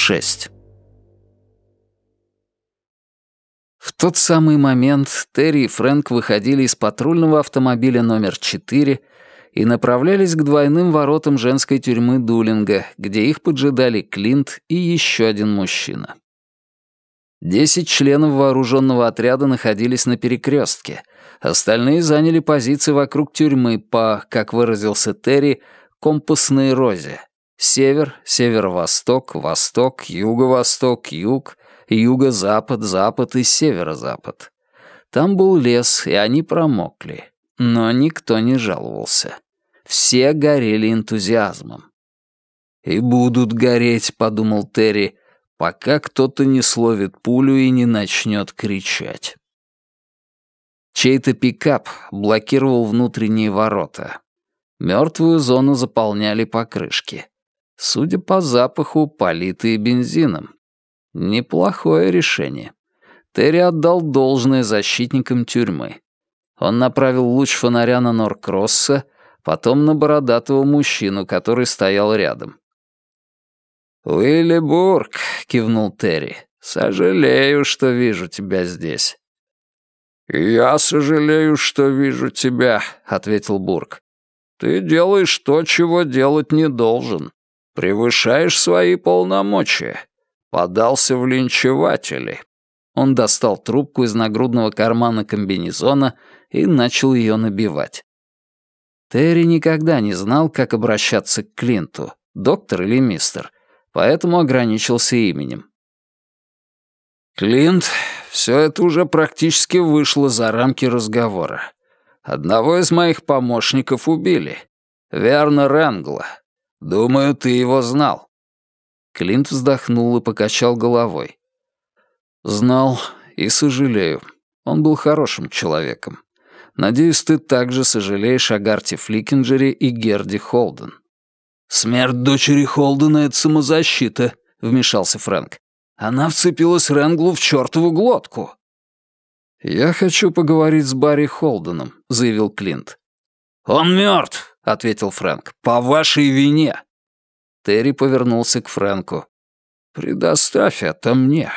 6. В тот самый момент Терри и Фрэнк выходили из патрульного автомобиля номер 4 и направлялись к двойным воротам женской тюрьмы Дулинга, где их поджидали Клинт и еще один мужчина. Десять членов вооруженного отряда находились на перекрестке. Остальные заняли позиции вокруг тюрьмы по, как выразился Терри, компасной розе. Север, северо-восток, восток, юго-восток, юг, юго-запад, запад и северо-запад. Там был лес, и они промокли. Но никто не жаловался. Все горели энтузиазмом. «И будут гореть», — подумал Терри, пока кто-то не словит пулю и не начнет кричать. Чей-то пикап блокировал внутренние ворота. Мертвую зону заполняли покрышки. Судя по запаху, политые бензином. Неплохое решение. Терри отдал должное защитникам тюрьмы. Он направил луч фонаря на Норкросса, потом на бородатого мужчину, который стоял рядом. «Уилли Бург», — кивнул Терри, — «сожалею, что вижу тебя здесь». «Я сожалею, что вижу тебя», — ответил Бург. «Ты делаешь то, чего делать не должен. Превышаешь свои полномочия. Подался в линчеватели». Он достал трубку из нагрудного кармана комбинезона и начал ее набивать. Терри никогда не знал, как обращаться к Клинту, доктор или мистер, поэтому ограничился именем. «Клинт, все это уже практически вышло за рамки разговора. Одного из моих помощников убили. Верно Ренгла. Думаю, ты его знал». Клинт вздохнул и покачал головой. «Знал и сожалею. Он был хорошим человеком. Надеюсь, ты также сожалеешь о Гарте Фликинджере и Герди Холден». «Смерть дочери Холдена — это самозащита», — вмешался Фрэнк. «Она вцепилась Ренглу в чертову глотку». «Я хочу поговорить с Барри Холденом», — заявил Клинт. «Он мертв», — ответил Фрэнк, — «по вашей вине». Терри повернулся к Фрэнку. «Предоставь это мне».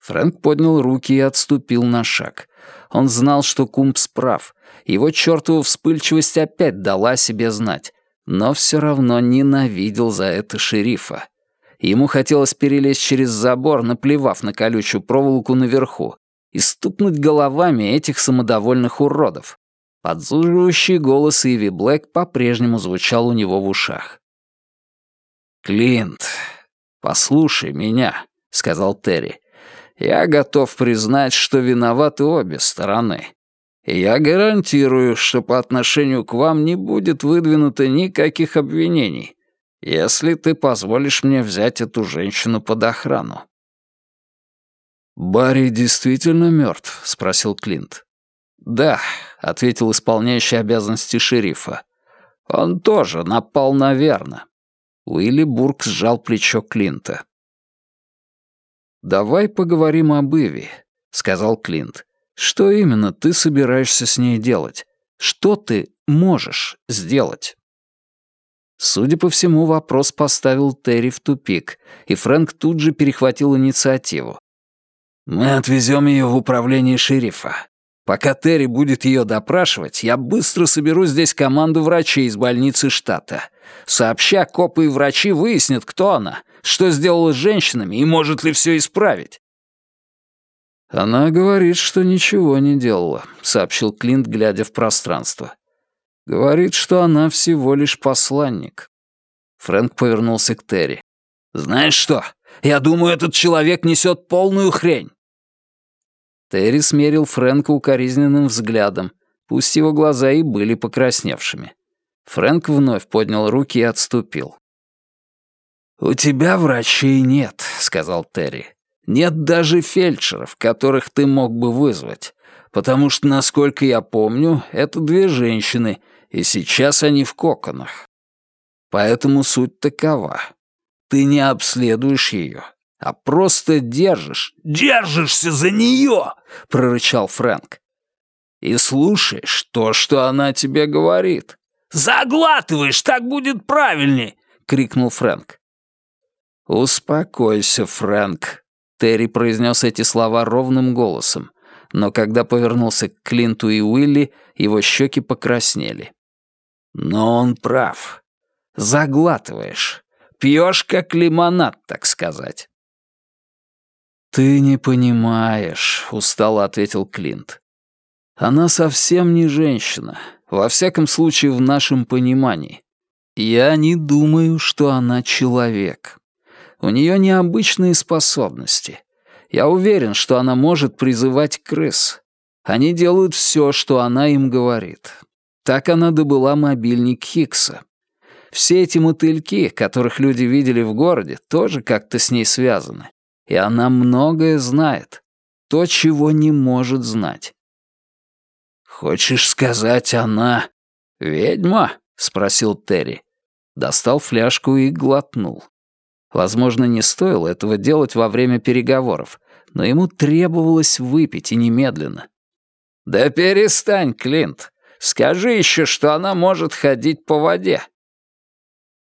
Фрэнк поднял руки и отступил на шаг. Он знал, что Кумпс прав. Его чертова вспыльчивость опять дала себе знать но все равно ненавидел за это шерифа. Ему хотелось перелезть через забор, наплевав на колючую проволоку наверху, и стукнуть головами этих самодовольных уродов. Подзуживающий голос Иви Блэк по-прежнему звучал у него в ушах. «Клинт, послушай меня», — сказал Терри. «Я готов признать, что виноваты обе стороны. Я гарантирую, что по отношению к вам не будет выдвинуто никаких обвинений, если ты позволишь мне взять эту женщину под охрану». «Барри действительно мертв?» — спросил Клинт. «Да», — ответил исполняющий обязанности шерифа. «Он тоже напал на Верна». Уилли Бург сжал плечо Клинта. «Давай поговорим об Иви», — сказал Клинт. Что именно ты собираешься с ней делать? Что ты можешь сделать? Судя по всему, вопрос поставил Терри в тупик, и Фрэнк тут же перехватил инициативу. «Мы отвезем ее в управление шерифа. Пока Терри будет ее допрашивать, я быстро соберу здесь команду врачей из больницы штата. Сообща, копы и врачи выяснят, кто она, что сделала с женщинами и может ли все исправить. «Она говорит, что ничего не делала», — сообщил Клинт, глядя в пространство. «Говорит, что она всего лишь посланник». Фрэнк повернулся к Терри. «Знаешь что? Я думаю, этот человек несет полную хрень». Терри смерил Фрэнка укоризненным взглядом, пусть его глаза и были покрасневшими. Фрэнк вновь поднял руки и отступил. «У тебя врачей нет», — сказал Терри. Нет даже фельдшеров, которых ты мог бы вызвать, потому что, насколько я помню, это две женщины, и сейчас они в коконах. Поэтому суть такова. Ты не обследуешь ее, а просто держишь. «Держишься за нее!» — прорычал Фрэнк. «И слушаешь то, что она тебе говорит». «Заглатываешь, так будет правильней!» — крикнул Фрэнк. «Успокойся, Фрэнк», — Терри произнес эти слова ровным голосом, но когда повернулся к Клинту и Уилли, его щеки покраснели. «Но он прав. Заглатываешь. Пьешь как лимонад, так сказать». «Ты не понимаешь», — устало ответил Клинт. «Она совсем не женщина, во всяком случае в нашем понимании. Я не думаю, что она человек. У нее необычные способности. Я уверен, что она может призывать крыс. Они делают все, что она им говорит. Так она добыла мобильник Хиггса. Все эти мотыльки, которых люди видели в городе, тоже как-то с ней связаны. И она многое знает. То, чего не может знать. «Хочешь сказать, она ведьма?» — спросил Терри. Достал фляжку и глотнул. Возможно, не стоило этого делать во время переговоров, но ему требовалось выпить и немедленно. «Да перестань, Клинт. Скажи еще, что она может ходить по воде».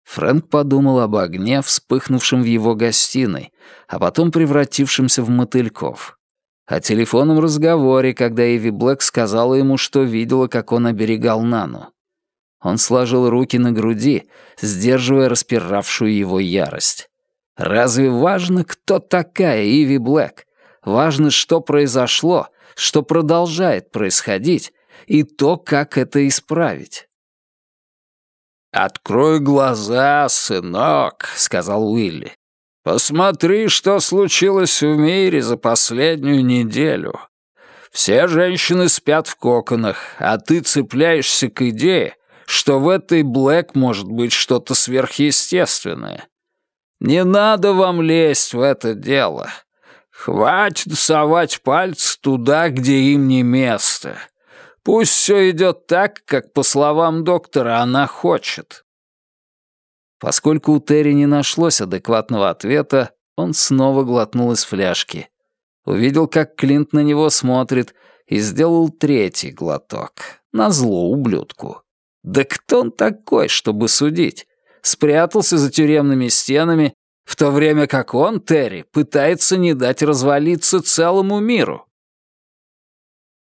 Фрэнк подумал об огне, вспыхнувшем в его гостиной, а потом превратившемся в мотыльков. О телефонном разговоре, когда Эви Блэк сказала ему, что видела, как он оберегал Нану. Он сложил руки на груди, сдерживая распиравшую его ярость. Разве важно, кто такая Иви Блэк? Важно, что произошло, что продолжает происходить, и то, как это исправить. «Открой глаза, сынок», — сказал Уилли. «Посмотри, что случилось в мире за последнюю неделю. Все женщины спят в коконах, а ты цепляешься к идее, что в этой Блэк может быть что-то сверхъестественное. Не надо вам лезть в это дело. Хватит совать пальцы туда, где им не место. Пусть все идет так, как, по словам доктора, она хочет. Поскольку у Терри не нашлось адекватного ответа, он снова глотнул из фляжки. Увидел, как Клинт на него смотрит, и сделал третий глоток. Назло ублюдку. Да кто он такой, чтобы судить? Спрятался за тюремными стенами, в то время как он, Терри, пытается не дать развалиться целому миру.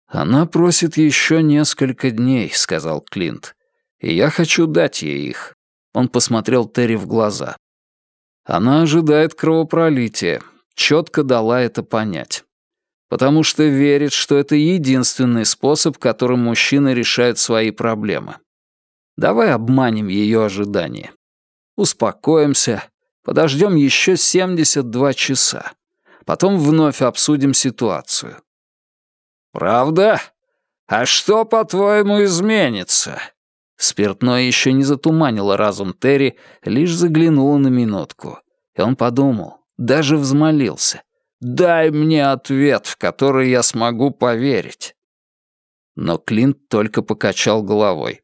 «Она просит еще несколько дней», — сказал Клинт. «И я хочу дать ей их». Он посмотрел Терри в глаза. Она ожидает кровопролития, четко дала это понять. Потому что верит, что это единственный способ, которым мужчины решают свои проблемы. Давай обманем ее ожидания. Успокоимся, подождем еще 72 часа. Потом вновь обсудим ситуацию. Правда? А что, по-твоему, изменится? Спиртное еще не затуманило разум Терри, лишь заглянуло на минутку. И он подумал, даже взмолился. «Дай мне ответ, в который я смогу поверить». Но Клинт только покачал головой.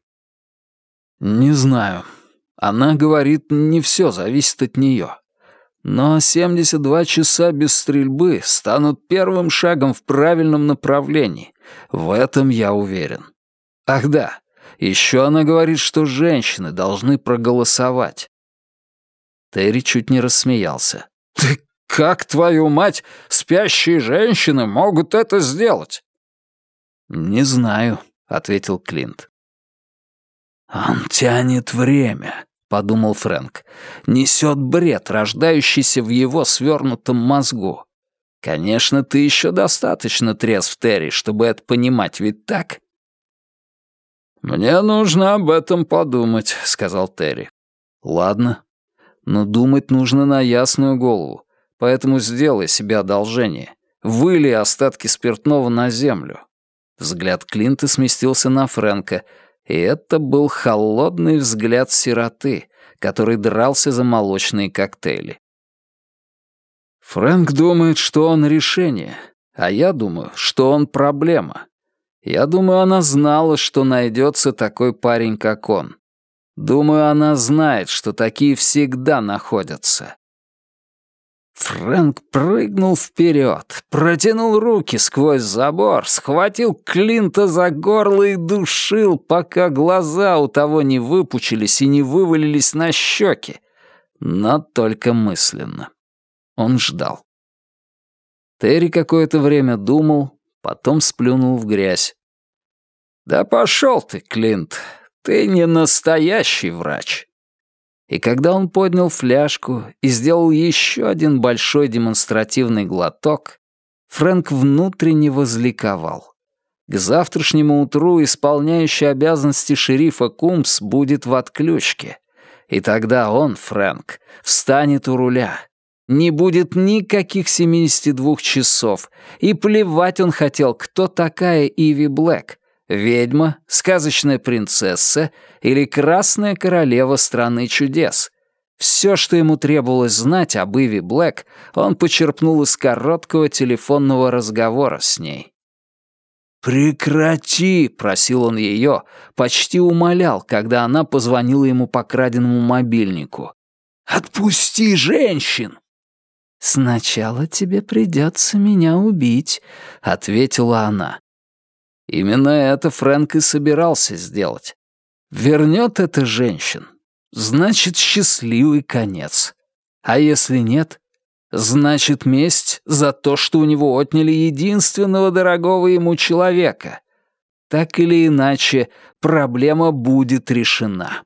«Не знаю. Она говорит, не все зависит от нее. Но 72 часа без стрельбы станут первым шагом в правильном направлении. В этом я уверен. Ах да, еще она говорит, что женщины должны проголосовать». Терри чуть не рассмеялся. «Ты как, твою мать, спящие женщины могут это сделать?» «Не знаю», — ответил Клинт. «Он тянет время», — подумал Фрэнк. «Несет бред, рождающийся в его свернутом мозгу. Конечно, ты еще достаточно трезв, Терри, чтобы это понимать, ведь так?» «Мне нужно об этом подумать», — сказал Терри. «Ладно. Но думать нужно на ясную голову, поэтому сделай себе одолжение. Выли остатки спиртного на землю». Взгляд Клинта сместился на Фрэнка — и это был холодный взгляд сироты, который дрался за молочные коктейли. Фрэнк думает, что он решение, а я думаю, что он проблема. Я думаю, она знала, что найдется такой парень, как он. Думаю, она знает, что такие всегда находятся. Фрэнк прыгнул вперед, протянул руки сквозь забор, схватил Клинта за горло и душил, пока глаза у того не выпучились и не вывалились на щеки. но только мысленно. Он ждал. Терри какое-то время думал, потом сплюнул в грязь. «Да пошел ты, Клинт, ты не настоящий врач». И когда он поднял фляжку и сделал еще один большой демонстративный глоток, Фрэнк внутренне возликовал. К завтрашнему утру исполняющий обязанности шерифа Кумс будет в отключке. И тогда он, Фрэнк, встанет у руля. Не будет никаких 72 часов. И плевать он хотел, кто такая Иви Блэк. Ведьма, сказочная принцесса или красная королева страны чудес. Все, что ему требовалось знать об Иви Блэк, он почерпнул из короткого телефонного разговора с ней. «Прекрати!» — просил он ее, почти умолял, когда она позвонила ему по краденому мобильнику. «Отпусти женщин!» «Сначала тебе придется меня убить», — ответила она. Именно это Фрэнк и собирался сделать. Вернет это женщин, значит, счастливый конец. А если нет, значит, месть за то, что у него отняли единственного дорогого ему человека. Так или иначе, проблема будет решена.